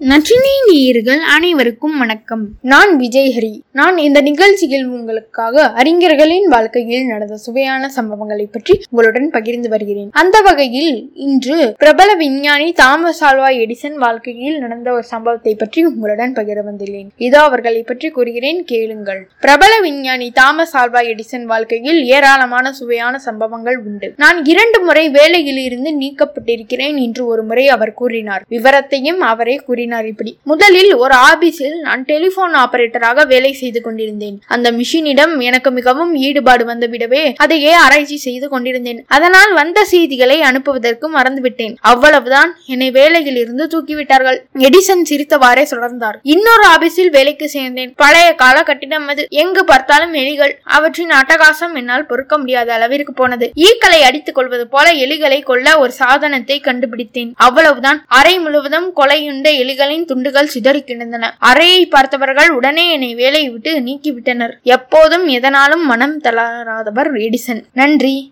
நச்சினை நேயர்கள் அனைவருக்கும் வணக்கம். நான் விஜய்ஹரி. நான் இந்த நிகழ்ச்சியில் உங்களுக்காக அறிஞர்களின் வாழ்க்கையில் நடந்த சுவையான சம்பவங்களை பற்றி உங்களுடன் பகிர்ந்து வருகிறேன். அந்த வகையில் இன்று பிரபல விஞ்ஞானி தாமஸ் ஆல்வா எடிசன் வாழ்க்கையில் நடந்த ஒரு சம்பவத்தை பற்றி உங்களுடன் பகிர வந்துள்ளேன். இதோ அவர்களை பற்றி கூறுகிறேன் கேளுங்கள். பிரபல விஞ்ஞானி தாமஸ் ஆல்வா எடிசன் வாழ்க்கையில் ஏராளமான சுவையான சம்பவங்கள் உண்டு. நான் இரண்டு முறை வேலையில் இருந்து நீக்கப்பட்டிருக்கிறேன் என்று ஒரு முறை அவர் கூறினார். விவரத்தையும் அவரே கூறினார். இப்படி. முதலில் ஒரு ஆபீஸில் நான் டெலிபோன் ஆபரேட்டராக வேலை செய்து கொண்டிருந்தேன். அந்த மிஷினிடம் எனக்கு மிகவும் ஈடுபாடு வந்துவிடவே அதையே ஆராய்ச்சி செய்து கொண்டிருந்தேன். அதனால் வந்த செய்திகளை அனுப்புவதற்கு மறந்துவிட்டேன். அவ்வளவுதான் என்னை வேலையில் இருந்து தூக்கிவிட்டார்கள். எடிசன் சிரித்தவாறே தொடர்ந்தார் இன்னொரு ஆபீஸில் வேலைக்கு சேர்ந்தேன். பழைய கால கட்டிடம் அது எங்கு பார்த்தாலும் எலிகள். அவற்றின் அட்டகாசம் என்னால் பொறுக்க முடியாத அளவிற்கு போனது. ஈக்களை அடித்துக் கொள்வது போல எலிகளை கொல்ல ஒரு சாதனத்தை கண்டுபிடித்தேன். அவ்வளவுதான். அறை முழுவதும் கொலையுண்ட எலிகள் எலிகளின் துண்டுகள் சிதறி கிடந்தன. அறையை பார்த்தவர்கள் உடனே என்னை வேலையை விட்டு நீக்கிவிட்டனர். எப்போதும் எதனாலும் மனம் தளராதவர் எடிசன் நன்றி.